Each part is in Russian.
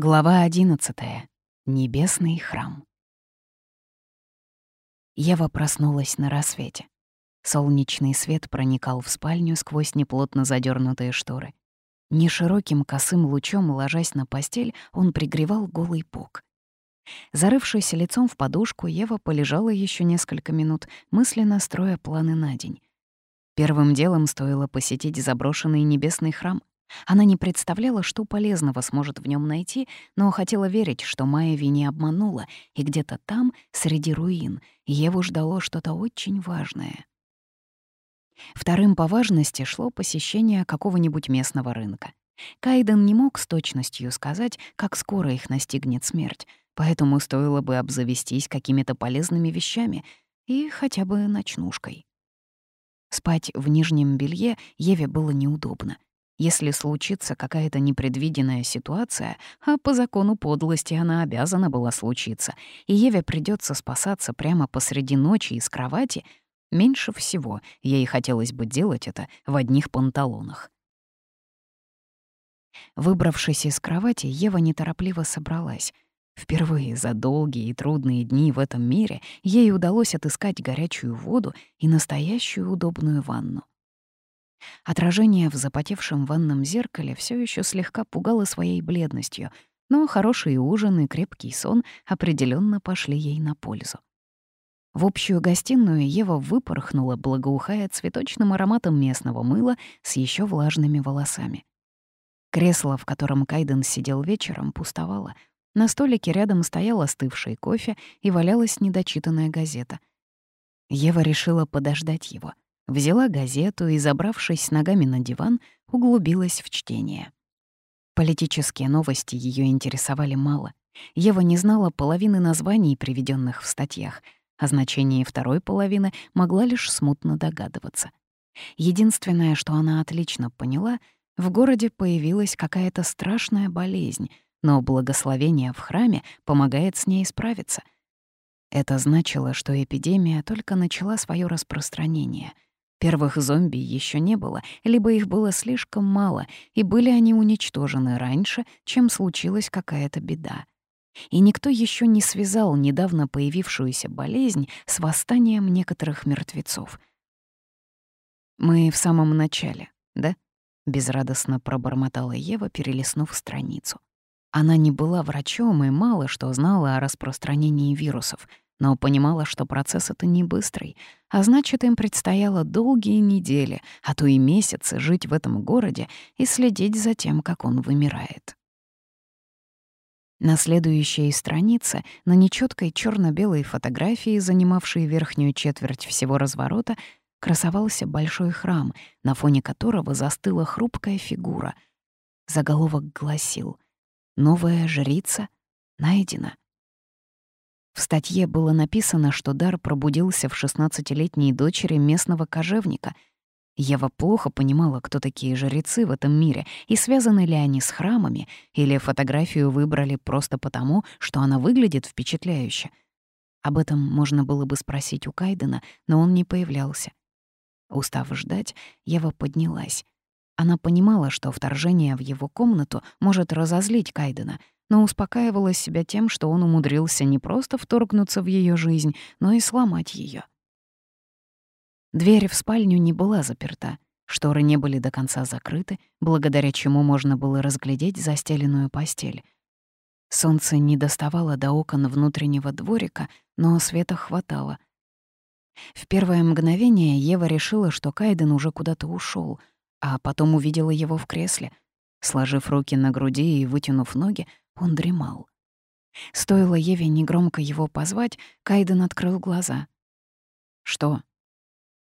Глава 11. Небесный храм. Ева проснулась на рассвете. Солнечный свет проникал в спальню сквозь неплотно задернутые шторы. Нешироким косым лучом, ложась на постель, он пригревал голый пук. Зарывшись лицом в подушку, Ева полежала еще несколько минут, мысленно строя планы на день. Первым делом стоило посетить заброшенный небесный храм. Она не представляла, что полезного сможет в нем найти, но хотела верить, что Майяви не обманула, и где-то там, среди руин, Еву ждало что-то очень важное. Вторым по важности шло посещение какого-нибудь местного рынка. Кайден не мог с точностью сказать, как скоро их настигнет смерть, поэтому стоило бы обзавестись какими-то полезными вещами и хотя бы ночнушкой. Спать в нижнем белье Еве было неудобно — если случится какая-то непредвиденная ситуация, а по закону подлости она обязана была случиться, и Еве придется спасаться прямо посреди ночи из кровати, меньше всего ей хотелось бы делать это в одних панталонах. Выбравшись из кровати, Ева неторопливо собралась. Впервые за долгие и трудные дни в этом мире ей удалось отыскать горячую воду и настоящую удобную ванну. Отражение в запотевшем ванном зеркале все еще слегка пугало своей бледностью, но хороший ужин и крепкий сон определенно пошли ей на пользу. В общую гостиную Ева выпорхнула, благоухая цветочным ароматом местного мыла с еще влажными волосами. Кресло, в котором Кайден сидел вечером, пустовало. На столике рядом стоял остывший кофе и валялась недочитанная газета. Ева решила подождать его — Взяла газету и, забравшись ногами на диван, углубилась в чтение. Политические новости ее интересовали мало. Ева не знала половины названий, приведенных в статьях. О значении второй половины могла лишь смутно догадываться. Единственное, что она отлично поняла, в городе появилась какая-то страшная болезнь, но благословение в храме помогает с ней справиться. Это значило, что эпидемия только начала свое распространение — Первых зомби еще не было, либо их было слишком мало, и были они уничтожены раньше, чем случилась какая-то беда. И никто еще не связал недавно появившуюся болезнь с восстанием некоторых мертвецов. «Мы в самом начале, да?» — безрадостно пробормотала Ева, перелистнув страницу. Она не была врачом и мало что знала о распространении вирусов — но понимала, что процесс это не быстрый, а значит, им предстояло долгие недели, а то и месяцы жить в этом городе и следить за тем, как он вымирает. На следующей странице, на нечеткой черно белой фотографии, занимавшей верхнюю четверть всего разворота, красовался большой храм, на фоне которого застыла хрупкая фигура. Заголовок гласил «Новая жрица найдена». В статье было написано, что дар пробудился в 16-летней дочери местного кожевника. Ева плохо понимала, кто такие жрецы в этом мире, и связаны ли они с храмами, или фотографию выбрали просто потому, что она выглядит впечатляюще. Об этом можно было бы спросить у Кайдена, но он не появлялся. Устав ждать, Ева поднялась. Она понимала, что вторжение в его комнату может разозлить Кайдена — но успокаивала себя тем, что он умудрился не просто вторгнуться в ее жизнь, но и сломать ее. Дверь в спальню не была заперта, шторы не были до конца закрыты, благодаря чему можно было разглядеть застеленную постель. Солнце не доставало до окон внутреннего дворика, но света хватало. В первое мгновение Ева решила, что Кайден уже куда-то ушел, а потом увидела его в кресле. Сложив руки на груди и вытянув ноги, он дремал. Стоило Еве негромко его позвать, Кайден открыл глаза. «Что?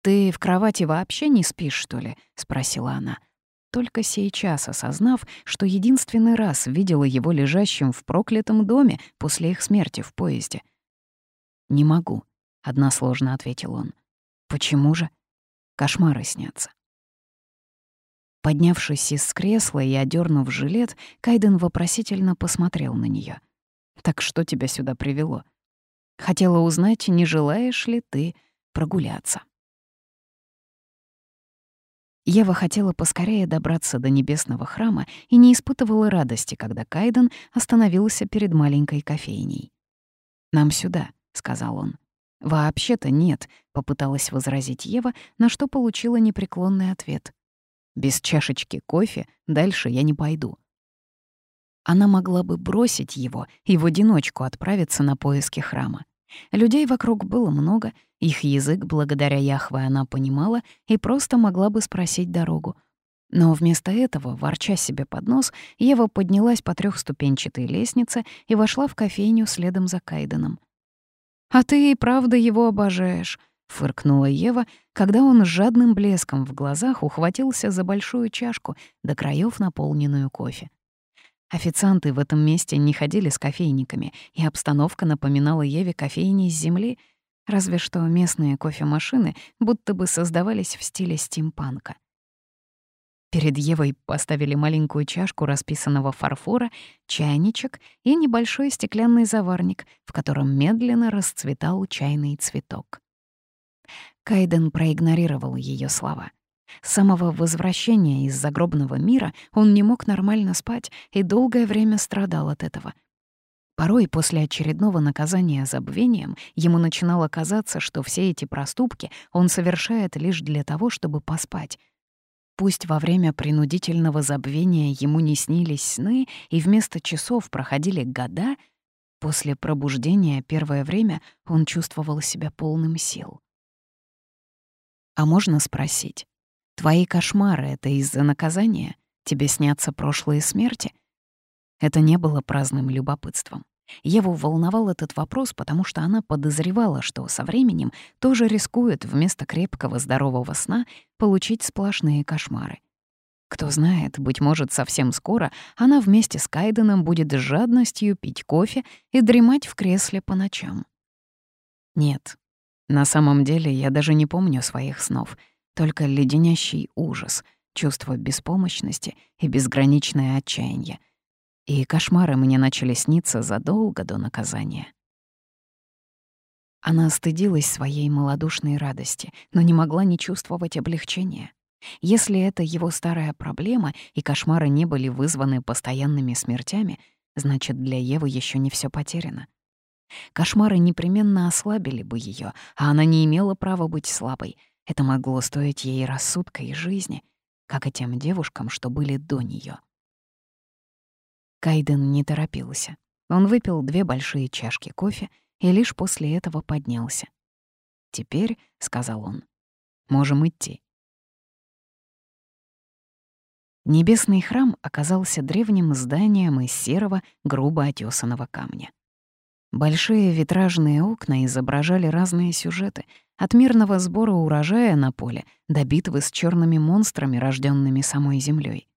Ты в кровати вообще не спишь, что ли?» — спросила она. Только сейчас осознав, что единственный раз видела его лежащим в проклятом доме после их смерти в поезде. «Не могу», — односложно ответил он. «Почему же?» «Кошмары снятся». Поднявшись из кресла и одернув жилет, Кайден вопросительно посмотрел на нее. «Так что тебя сюда привело?» «Хотела узнать, не желаешь ли ты прогуляться?» Ева хотела поскорее добраться до небесного храма и не испытывала радости, когда Кайден остановился перед маленькой кофейней. «Нам сюда», — сказал он. «Вообще-то нет», — попыталась возразить Ева, на что получила непреклонный ответ. «Без чашечки кофе дальше я не пойду». Она могла бы бросить его и в одиночку отправиться на поиски храма. Людей вокруг было много, их язык благодаря Яхве она понимала и просто могла бы спросить дорогу. Но вместо этого, ворча себе под нос, Ева поднялась по трехступенчатой лестнице и вошла в кофейню следом за Кайденом. «А ты и правда его обожаешь», — фыркнула Ева, когда он с жадным блеском в глазах ухватился за большую чашку, до краев наполненную кофе. Официанты в этом месте не ходили с кофейниками, и обстановка напоминала Еве кофейни с земли, разве что местные кофемашины будто бы создавались в стиле стимпанка. Перед Евой поставили маленькую чашку расписанного фарфора, чайничек и небольшой стеклянный заварник, в котором медленно расцветал чайный цветок. Кайден проигнорировал ее слова — с самого возвращения из загробного мира он не мог нормально спать и долгое время страдал от этого. Порой после очередного наказания забвением ему начинало казаться, что все эти проступки он совершает лишь для того, чтобы поспать. Пусть во время принудительного забвения ему не снились сны и вместо часов проходили года, после пробуждения первое время он чувствовал себя полным сил. А можно спросить, Твои кошмары — это из-за наказания? Тебе снятся прошлые смерти? Это не было праздным любопытством. Еву волновал этот вопрос, потому что она подозревала, что со временем тоже рискует вместо крепкого здорового сна получить сплошные кошмары. Кто знает, быть может, совсем скоро она вместе с Кайденом будет с жадностью пить кофе и дремать в кресле по ночам. Нет, на самом деле я даже не помню своих снов — только леденящий ужас, чувство беспомощности и безграничное отчаяние. И кошмары мне начали сниться задолго до наказания. Она стыдилась своей малодушной радости, но не могла не чувствовать облегчения. Если это его старая проблема, и кошмары не были вызваны постоянными смертями, значит, для Евы еще не все потеряно. Кошмары непременно ослабили бы ее, а она не имела права быть слабой — это могло стоить ей рассудка и жизни, как и тем девушкам, что были до нее. Кайден не торопился. Он выпил две большие чашки кофе и лишь после этого поднялся. «Теперь», — сказал он, — «можем идти». Небесный храм оказался древним зданием из серого, грубо отёсанного камня. Большие витражные окна изображали разные сюжеты, от мирного сбора урожая на поле до битвы с черными монстрами, рожденными самой землей.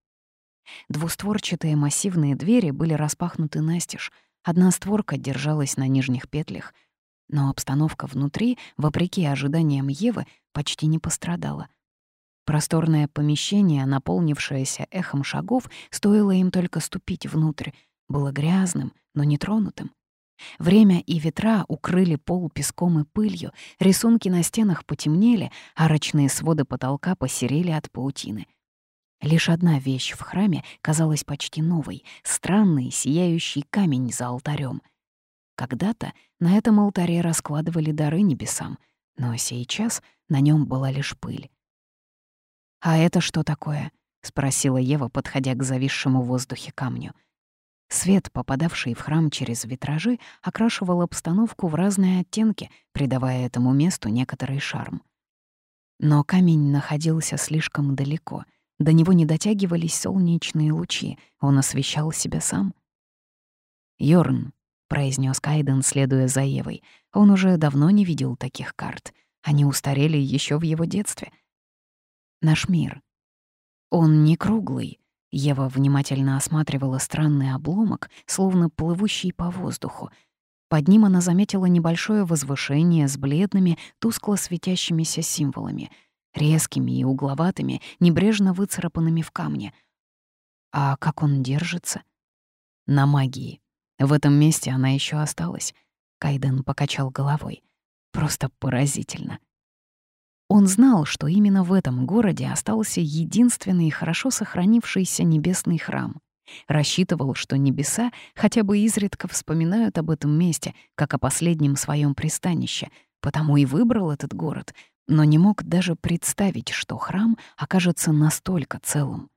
Двустворчатые массивные двери были распахнуты настежь, одна створка держалась на нижних петлях, но обстановка внутри, вопреки ожиданиям Евы, почти не пострадала. Просторное помещение, наполнившееся эхом шагов, стоило им только ступить внутрь, было грязным, но нетронутым. Время и ветра укрыли пол песком и пылью, рисунки на стенах потемнели, арочные своды потолка посерели от паутины. Лишь одна вещь в храме казалась почти новой — странный сияющий камень за алтарем. Когда-то на этом алтаре раскладывали дары небесам, но сейчас на нем была лишь пыль. «А это что такое?» — спросила Ева, подходя к зависшему в воздухе камню — Свет, попадавший в храм через витражи, окрашивал обстановку в разные оттенки, придавая этому месту некоторый шарм. Но камень находился слишком далеко. До него не дотягивались солнечные лучи, он освещал себя сам. «Йорн», — произнес Кайден, следуя за Евой, он уже давно не видел таких карт. Они устарели еще в его детстве. «Наш мир. Он не круглый, Ева внимательно осматривала странный обломок, словно плывущий по воздуху. Под ним она заметила небольшое возвышение с бледными, тускло светящимися символами, резкими и угловатыми, небрежно выцарапанными в камне. А как он держится? На магии. В этом месте она еще осталась. Кайден покачал головой. Просто поразительно. Он знал, что именно в этом городе остался единственный хорошо сохранившийся небесный храм. Рассчитывал, что небеса хотя бы изредка вспоминают об этом месте, как о последнем своем пристанище, потому и выбрал этот город, но не мог даже представить, что храм окажется настолько целым.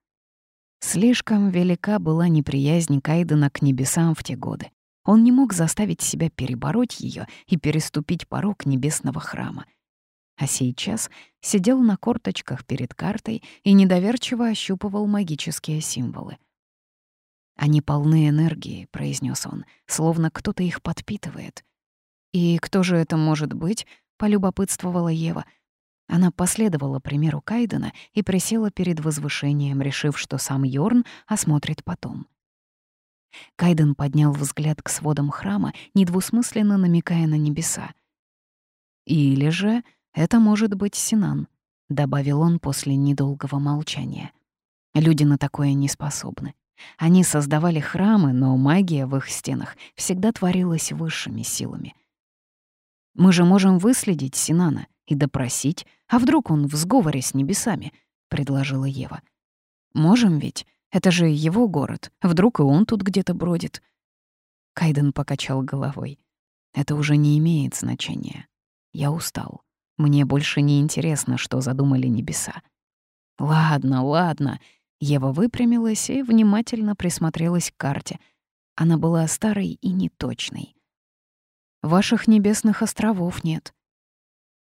Слишком велика была неприязнь Кайдена к небесам в те годы. Он не мог заставить себя перебороть ее и переступить порог небесного храма. А сейчас сидел на корточках перед картой и недоверчиво ощупывал магические символы. «Они полны энергии», — произнес он, словно кто-то их подпитывает. «И кто же это может быть?» — полюбопытствовала Ева — она последовала примеру Кайдена и присела перед возвышением, решив, что сам Йорн осмотрит потом. Кайден поднял взгляд к сводам храма, недвусмысленно намекая на небеса. «Или же это может быть Синан», — добавил он после недолгого молчания. «Люди на такое не способны. Они создавали храмы, но магия в их стенах всегда творилась высшими силами. Мы же можем выследить Синана и допросить, а вдруг он в сговоре с небесами, предложила Ева. Можем ведь? Это же его город. Вдруг и он тут где-то бродит. Кайден покачал головой. Это уже не имеет значения. Я устал. Мне больше не интересно, что задумали небеса. Ладно, ладно. Ева выпрямилась и внимательно присмотрелась к карте. Она была старой и неточной. Ваших небесных островов нет.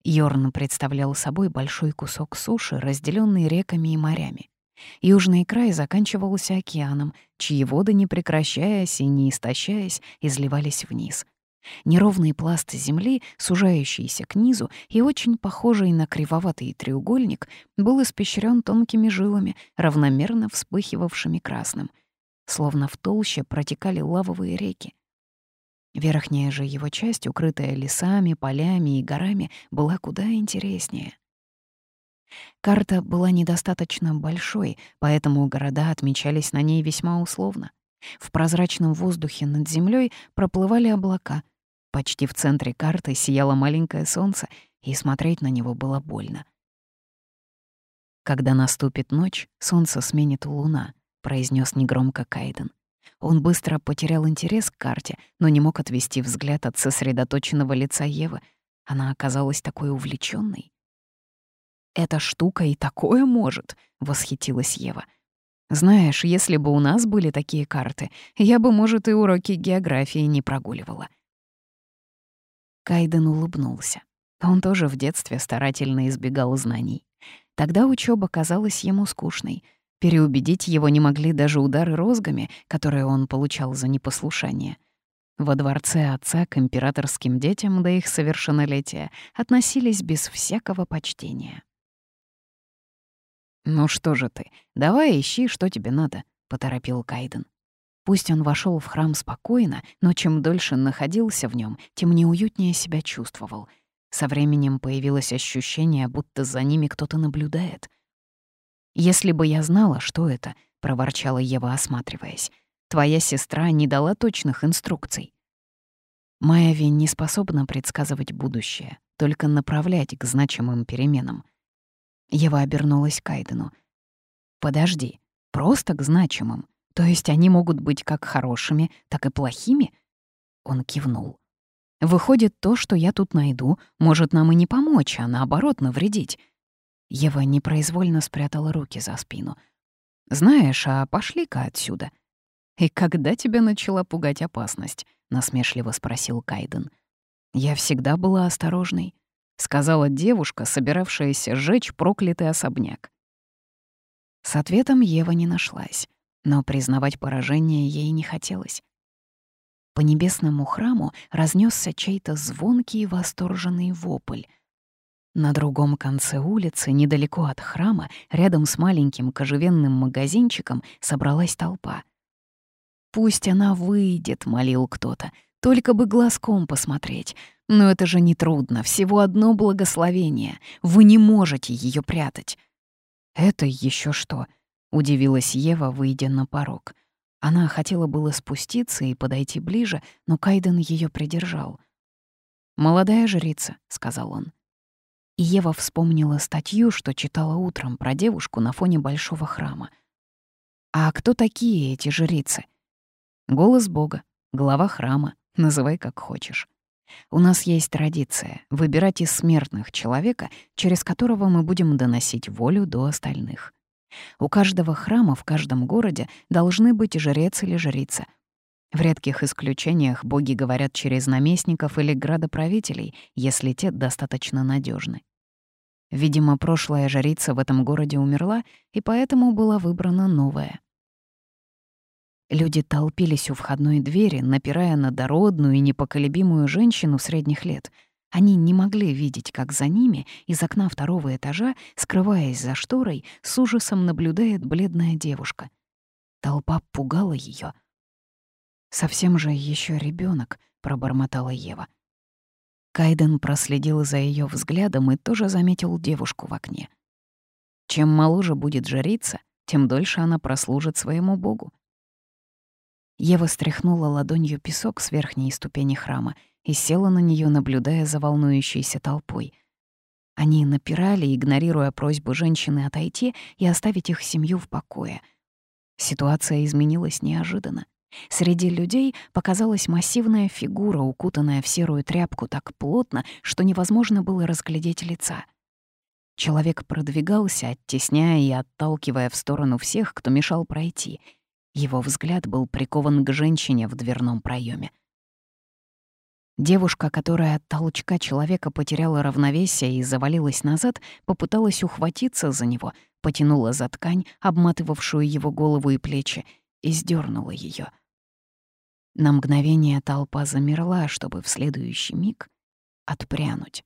Йорн представлял собой большой кусок суши, разделенный реками и морями. Южный край заканчивался океаном, чьи воды, не прекращаясь и не истощаясь, изливались вниз. Неровный пласт земли, сужающийся к низу и очень похожий на кривоватый треугольник, был испещрен тонкими жилами, равномерно вспыхивавшими красным. Словно в толще протекали лавовые реки. Верхняя же его часть, укрытая лесами, полями и горами, была куда интереснее. Карта была недостаточно большой, поэтому города отмечались на ней весьма условно. В прозрачном воздухе над землей проплывали облака. Почти в центре карты сияло маленькое солнце, и смотреть на него было больно. «Когда наступит ночь, солнце сменит луна», — произнес негромко Кайден. Он быстро потерял интерес к карте, но не мог отвести взгляд от сосредоточенного лица Евы. Она оказалась такой увлеченной. «Эта штука и такое может!» — восхитилась Ева. «Знаешь, если бы у нас были такие карты, я бы, может, и уроки географии не прогуливала». Кайден улыбнулся. Он тоже в детстве старательно избегал знаний. Тогда учеба казалась ему скучной — Переубедить его не могли даже удары розгами, которые он получал за непослушание. Во дворце отца к императорским детям до их совершеннолетия относились без всякого почтения. «Ну что же ты, давай ищи, что тебе надо», — поторопил Кайден. Пусть он вошел в храм спокойно, но чем дольше находился в нем, тем неуютнее себя чувствовал. Со временем появилось ощущение, будто за ними кто-то наблюдает — «Если бы я знала, что это», — проворчала Ева, осматриваясь, «твоя сестра не дала точных инструкций». Майяви не способна предсказывать будущее, только направлять к значимым переменам. Ева обернулась к Кайдену. «Подожди, просто к значимым? То есть они могут быть как хорошими, так и плохими?» Он кивнул. «Выходит, то, что я тут найду, может нам и не помочь, а наоборот навредить. Ева непроизвольно спрятала руки за спину. «Знаешь, а пошли-ка отсюда». «И когда тебя начала пугать опасность?» — насмешливо спросил Кайден. «Я всегда была осторожной», — сказала девушка, собиравшаяся сжечь проклятый особняк. С ответом Ева не нашлась, но признавать поражение ей не хотелось. По небесному храму разнесся чей-то звонкий восторженный вопль — на другом конце улицы, недалеко от храма, рядом с маленьким кожевенным магазинчиком, собралась толпа. «Пусть она выйдет», — молил кто-то, — «только бы глазком посмотреть. Но это же нетрудно, всего одно благословение. Вы не можете ее прятать». «Это еще что?» — удивилась Ева, выйдя на порог. Она хотела было спуститься и подойти ближе, но Кайден ее придержал. «Молодая жрица», — сказал он. И Ева вспомнила статью, что читала утром про девушку на фоне большого храма. А кто такие эти жрицы? Голос Бога, глава храма, называй как хочешь. У нас есть традиция — выбирать из смертных человека, через которого мы будем доносить волю до остальных. У каждого храма в каждом городе должны быть жрец или жрица. В редких исключениях боги говорят через наместников или градоправителей, если те достаточно надежны. Видимо, прошлая жрица в этом городе умерла, и поэтому была выбрана новая. Люди толпились у входной двери, напирая на дородную и непоколебимую женщину средних лет. Они не могли видеть, как за ними, из окна второго этажа, скрываясь за шторой, с ужасом наблюдает бледная девушка. Толпа пугала ее. «Совсем же еще ребенок, пробормотала Ева. Кайден проследил за ее взглядом и тоже заметил девушку в окне. Чем моложе будет жрица, тем дольше она прослужит своему богу. Ева стряхнула ладонью песок с верхней ступени храма и села на нее, наблюдая за волнующейся толпой. Они напирали, игнорируя просьбу женщины отойти и оставить их семью в покое. Ситуация изменилась неожиданно. Среди людей показалась массивная фигура, укутанная в серую тряпку так плотно, что невозможно было разглядеть лица. Человек продвигался, оттесняя и отталкивая в сторону всех, кто мешал пройти — его взгляд был прикован к женщине в дверном проеме. Девушка, которая от толчка человека потеряла равновесие и завалилась назад, попыталась ухватиться за него, потянула за ткань, обматывавшую его голову и плечи, и сдернула ее. На мгновение толпа замерла, чтобы в следующий миг отпрянуть.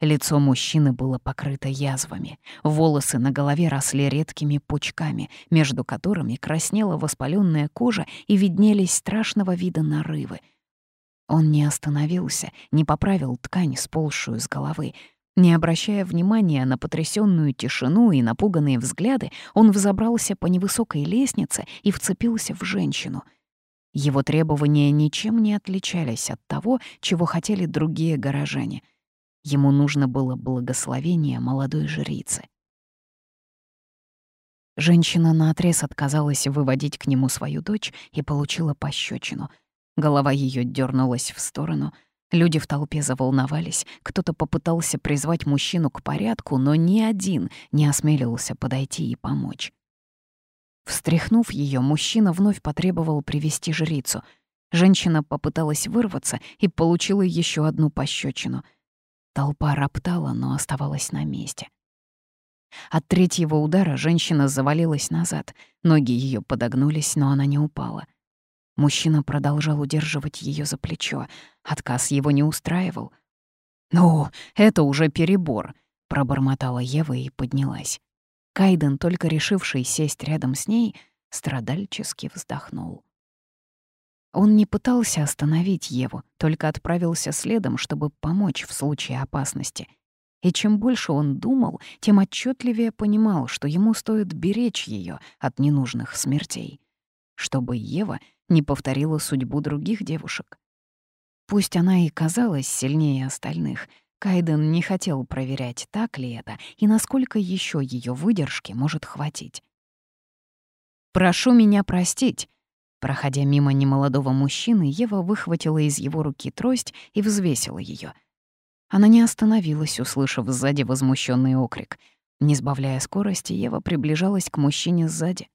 Лицо мужчины было покрыто язвами, волосы на голове росли редкими пучками, между которыми краснела воспаленная кожа и виднелись страшного вида нарывы. Он не остановился, не поправил ткань, сползшую с головы. Не обращая внимания на потрясенную тишину и напуганные взгляды, он взобрался по невысокой лестнице и вцепился в женщину. Его требования ничем не отличались от того, чего хотели другие горожане — Ему нужно было благословение молодой жрицы. Женщина наотрез отказалась выводить к нему свою дочь и получила пощечину. Голова ее дернулась в сторону. Люди в толпе заволновались. Кто-то попытался призвать мужчину к порядку, но ни один не осмелился подойти и помочь. Встряхнув ее, мужчина вновь потребовал привести жрицу. Женщина попыталась вырваться и получила еще одну пощечину — Толпа роптала, но оставалась на месте. От третьего удара женщина завалилась назад, ноги ее подогнулись, но она не упала. Мужчина продолжал удерживать ее за плечо. Отказ его не устраивал. «Ну, это уже перебор», — пробормотала Ева и поднялась. Кайден, только решивший сесть рядом с ней, страдальчески вздохнул. Он не пытался остановить Еву, только отправился следом, чтобы помочь в случае опасности. И чем больше он думал, тем отчетливее понимал, что ему стоит беречь ее от ненужных смертей, чтобы Ева не повторила судьбу других девушек. Пусть она и казалась сильнее остальных, Кайден не хотел проверять, так ли это и насколько еще ее выдержки может хватить. «Прошу меня простить», Проходя мимо немолодого мужчины, Ева выхватила из его руки трость и взвесила ее. Она не остановилась, услышав сзади возмущенный окрик. Не сбавляя скорости, Ева приближалась к мужчине сзади.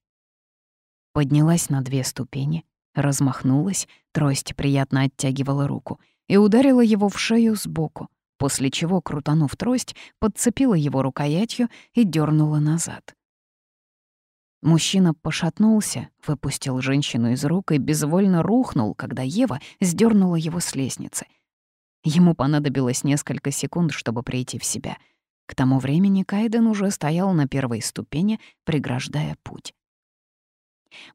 Поднялась на две ступени, размахнулась, трость приятно оттягивала руку и ударила его в шею сбоку, после чего, крутанув трость, подцепила его рукоятью и дернула назад. Мужчина пошатнулся, выпустил женщину из рук и безвольно рухнул, когда Ева сдернула его с лестницы. Ему понадобилось несколько секунд, чтобы прийти в себя. К тому времени Кайден уже стоял на первой ступени, преграждая путь.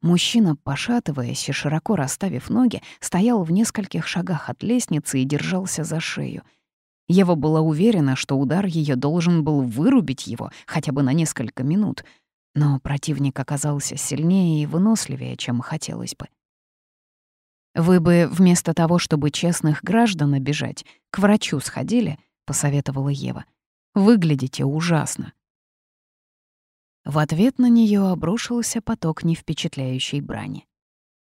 Мужчина, пошатываясь и широко расставив ноги, стоял в нескольких шагах от лестницы и держался за шею. Ева была уверена, что удар ее должен был вырубить его хотя бы на несколько минут — но противник оказался сильнее и выносливее, чем хотелось бы. «Вы бы вместо того, чтобы честных граждан обижать, к врачу сходили», — посоветовала Ева. Выглядите ужасно». В ответ на нее обрушился поток невпечатляющей брани.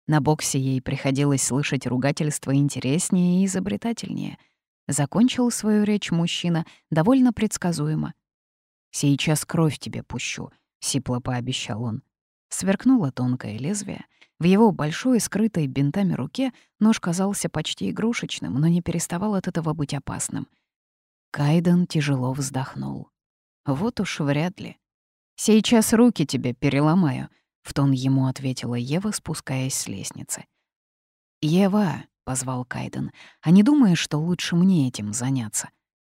На боксе ей приходилось слышать ругательства интереснее и изобретательнее. Закончил свою речь мужчина довольно предсказуемо. «Сейчас кровь тебе пущу», — сипло пообещал он. Сверкнуло тонкое лезвие. В его большой, скрытой бинтами руке нож казался почти игрушечным, но не переставал от этого быть опасным. Кайден тяжело вздохнул. «Вот уж вряд ли. Сейчас руки тебе переломаю», — в тон ему ответила Ева, спускаясь с лестницы. «Ева», — позвал Кайден, — «а не думаешь, что лучше мне этим заняться?»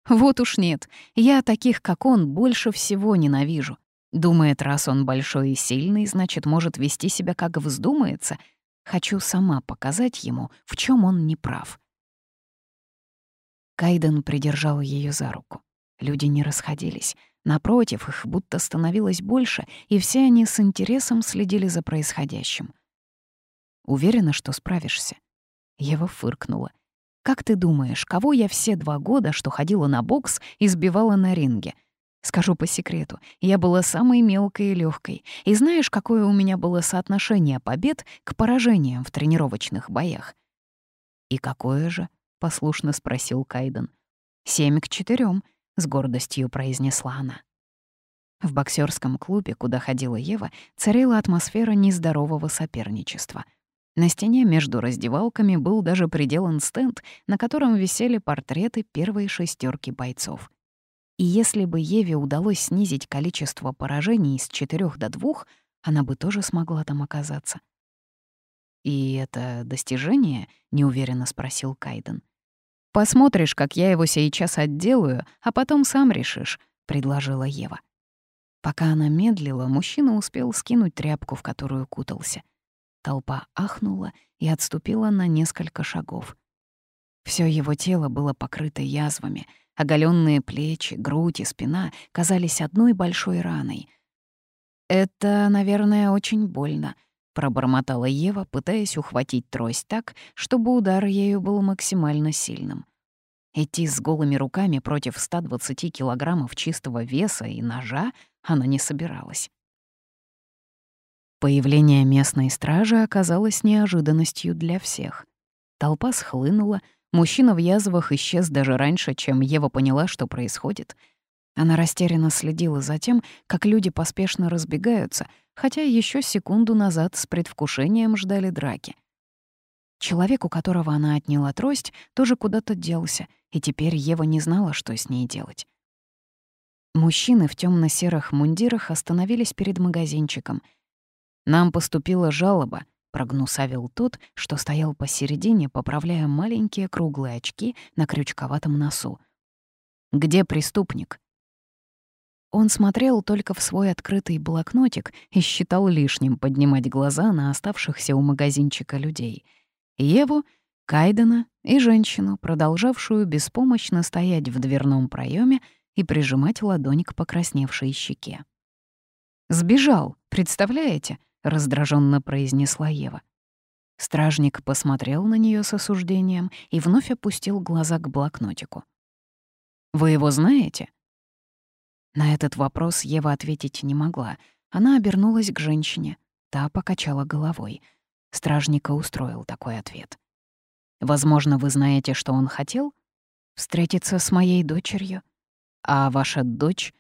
«Вот уж нет. Я таких, как он, больше всего ненавижу. Думает, раз он большой и сильный, значит, может вести себя как вздумается. Хочу сама показать ему, в чем он не прав. Кайден придержал ее за руку. Люди не расходились. Напротив, их будто становилось больше, и все они с интересом следили за происходящим. «Уверена, что справишься?» Ева фыркнула. «Как ты думаешь, кого я все два года, что ходила на бокс, избивала на ринге?» Скажу по секрету, я была самой мелкой и легкой. И знаешь, какое у меня было соотношение побед к поражениям в тренировочных боях? «И какое же?» — послушно спросил Кайден. «Семь к четырем, с гордостью произнесла она. В боксерском клубе, куда ходила Ева, царила атмосфера нездорового соперничества. На стене между раздевалками был даже приделан стенд, на котором висели портреты первой шестерки бойцов. И если бы Еве удалось снизить количество поражений с четырех до двух, она бы тоже смогла там оказаться. «И это достижение?» — неуверенно спросил Кайден. «Посмотришь, как я его сейчас отделаю, а потом сам решишь», — предложила Ева. Пока она медлила, мужчина успел скинуть тряпку, в которую кутался. Толпа ахнула и отступила на несколько шагов. Всё его тело было покрыто язвами — Оголенные плечи, грудь и спина казались одной большой раной. «Это, наверное, очень больно», — пробормотала Ева, пытаясь ухватить трость так, чтобы удар ею был максимально сильным. Идти с голыми руками против 120 килограммов чистого веса и ножа она не собиралась. Появление местной стражи оказалось неожиданностью для всех. Толпа схлынула, Мужчина в язвах исчез даже раньше, чем Ева поняла, что происходит. Она растерянно следила за тем, как люди поспешно разбегаются, хотя еще секунду назад с предвкушением ждали драки. Человек, у которого она отняла трость, тоже куда-то делся, и теперь Ева не знала, что с ней делать. Мужчины в темно серых мундирах остановились перед магазинчиком. «Нам поступила жалоба», прогнусавил тот, что стоял посередине, поправляя маленькие круглые очки на крючковатом носу. «Где преступник?» Он смотрел только в свой открытый блокнотик и считал лишним поднимать глаза на оставшихся у магазинчика людей. Еву, Кайдена и женщину, продолжавшую беспомощно стоять в дверном проеме и прижимать ладонь к покрасневшей щеке. «Сбежал, представляете?» — раздраженно произнесла Ева. Стражник посмотрел на нее с осуждением и вновь опустил глаза к блокнотику. «Вы его знаете?» На этот вопрос Ева ответить не могла. Она обернулась к женщине. Та покачала головой. Стражника устроил такой ответ. «Возможно, вы знаете, что он хотел? Встретиться с моей дочерью? А ваша дочь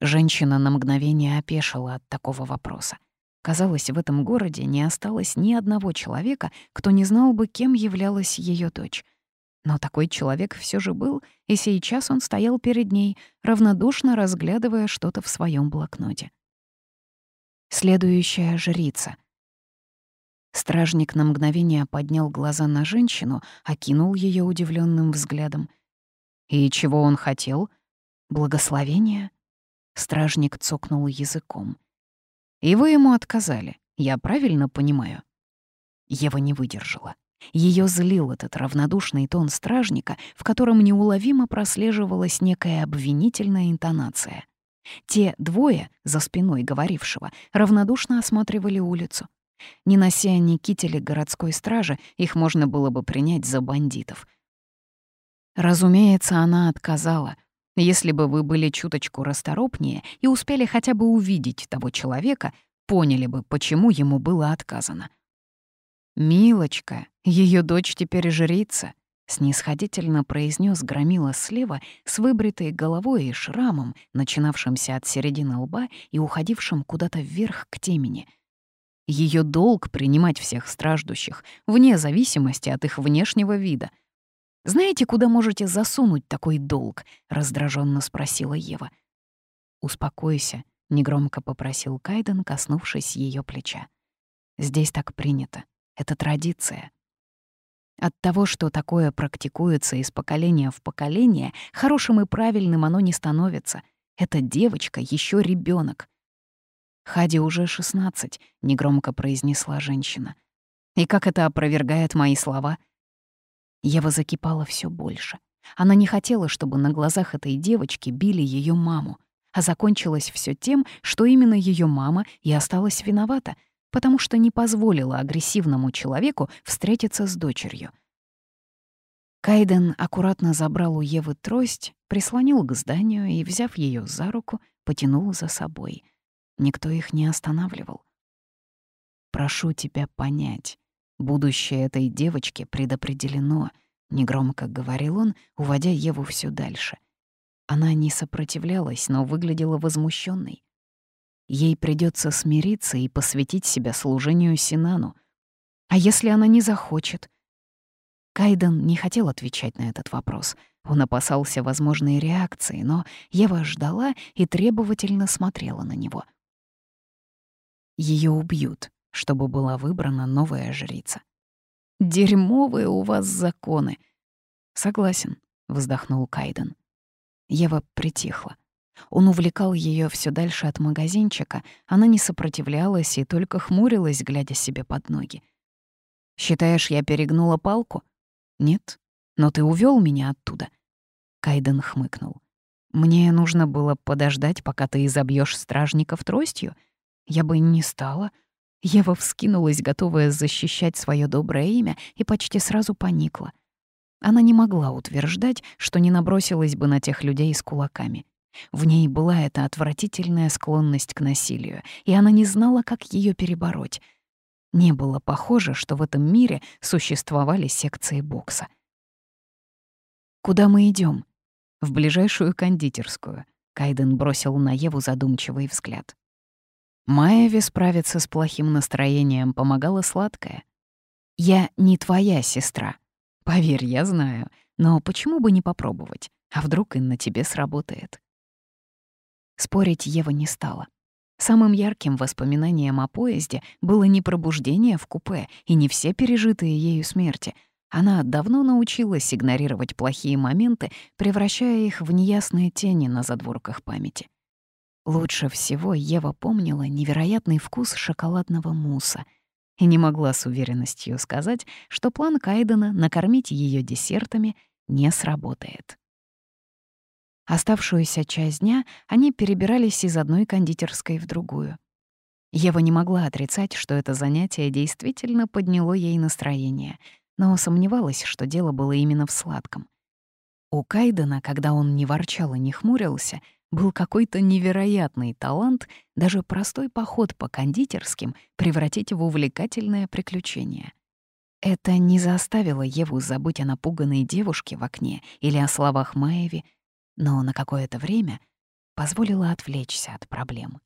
Женщина на мгновение опешила от такого вопроса. Казалось, в этом городе не осталось ни одного человека, кто не знал бы, кем являлась ее дочь. Но такой человек все же был, и сейчас он стоял перед ней, равнодушно разглядывая что-то в своем блокноте. Следующая жрица. Стражник на мгновение поднял глаза на женщину, окинул ее удивленным взглядом. И чего он хотел? Благословения? Стражник цокнул языком. «И вы ему отказали, я правильно понимаю?» Ева не выдержала. Ее злил этот равнодушный тон стражника, в котором неуловимо прослеживалась некая обвинительная интонация. Те двое, за спиной говорившего, равнодушно осматривали улицу. Не нося они кители городской стражи, их можно было бы принять за бандитов. Разумеется, она отказала, Если бы вы были чуточку расторопнее и успели хотя бы увидеть того человека, поняли бы, почему ему было отказано. «Милочка, ее дочь теперь жрица», — снисходительно произнес громила слева с выбритой головой и шрамом, начинавшимся от середины лба и уходившим куда-то вверх к темени. Ее долг — принимать всех страждущих, вне зависимости от их внешнего вида. «Знаете, куда можете засунуть такой долг?» — раздраженно спросила Ева. «Успокойся», — негромко попросил Кайден, коснувшись ее плеча. «Здесь так принято. Это традиция. От того, что такое практикуется из поколения в поколение, хорошим и правильным оно не становится. Эта девочка еще ребенок. Хади уже 16, негромко произнесла женщина. И как это опровергает мои слова? Ева закипала все больше. Она не хотела, чтобы на глазах этой девочки били ее маму, а закончилось все тем, что именно ее мама и осталась виновата — потому что не позволила агрессивному человеку встретиться с дочерью. Кайден аккуратно забрал у Евы трость, прислонил к зданию и, взяв ее за руку, потянул за собой. Никто их не останавливал. «Прошу тебя понять, будущее этой девочки предопределено», — негромко говорил он, уводя Еву все дальше. Она не сопротивлялась, но выглядела возмущенной. Ей придется смириться и посвятить себя служению Синану. А если она не захочет? Кайден не хотел отвечать на этот вопрос. Он опасался возможной реакции, но Ева ждала и требовательно смотрела на него. Ее убьют, чтобы была выбрана новая жрица. «Дерьмовые у вас законы!» «Согласен», — вздохнул Кайден. Ева притихла. Он увлекал ее все дальше от магазинчика, она не сопротивлялась и только хмурилась, глядя себе под ноги. «Считаешь, я перегнула палку?» «Нет, но ты увел меня оттуда». Кайден хмыкнул. «Мне нужно было подождать, пока ты изобьешь стражников тростью? Я бы не стала». Ева вскинулась, готовая защищать свое доброе имя, и почти сразу поникла. Она не могла утверждать, что не набросилась бы на тех людей с кулаками. В ней была эта отвратительная склонность к насилию, и она не знала, как ее перебороть. Не было похоже, что в этом мире существовали секции бокса. «Куда мы идем? «В ближайшую кондитерскую», — Кайден бросил на Еву задумчивый взгляд. Майеве справиться с плохим настроением помогала сладкое. «Я не твоя сестра. Поверь, я знаю. Но почему бы не попробовать? А вдруг и на тебе сработает?» Спорить Ева не стала. Самым ярким воспоминанием о поезде было не пробуждение в купе и не все пережитые ею смерти. Она давно научилась игнорировать плохие моменты, превращая их в неясные тени на задворках памяти. Лучше всего Ева помнила невероятный вкус шоколадного мусса и не могла с уверенностью сказать, что план Кайдена накормить ее десертами не сработает. Оставшуюся часть дня они перебирались из одной кондитерской в другую. Ева не могла отрицать, что это занятие действительно подняло ей настроение, но сомневалась, что дело было именно в сладком. У Кайдена, когда он не ворчал и не хмурился, был какой-то невероятный талант даже простой поход по кондитерским превратить в увлекательное приключение. Это не заставило Еву забыть о напуганной девушке в окне или о словах Маеви, но на какое-то время позволила отвлечься от проблем.